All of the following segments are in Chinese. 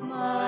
My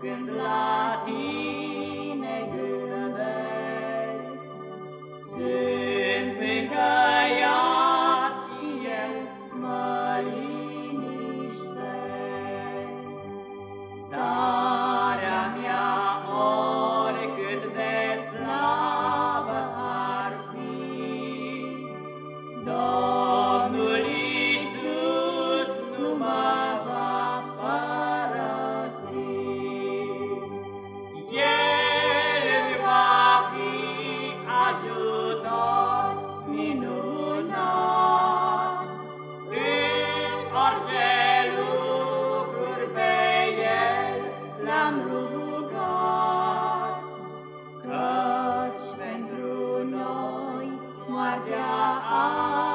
broken blood. Dạ,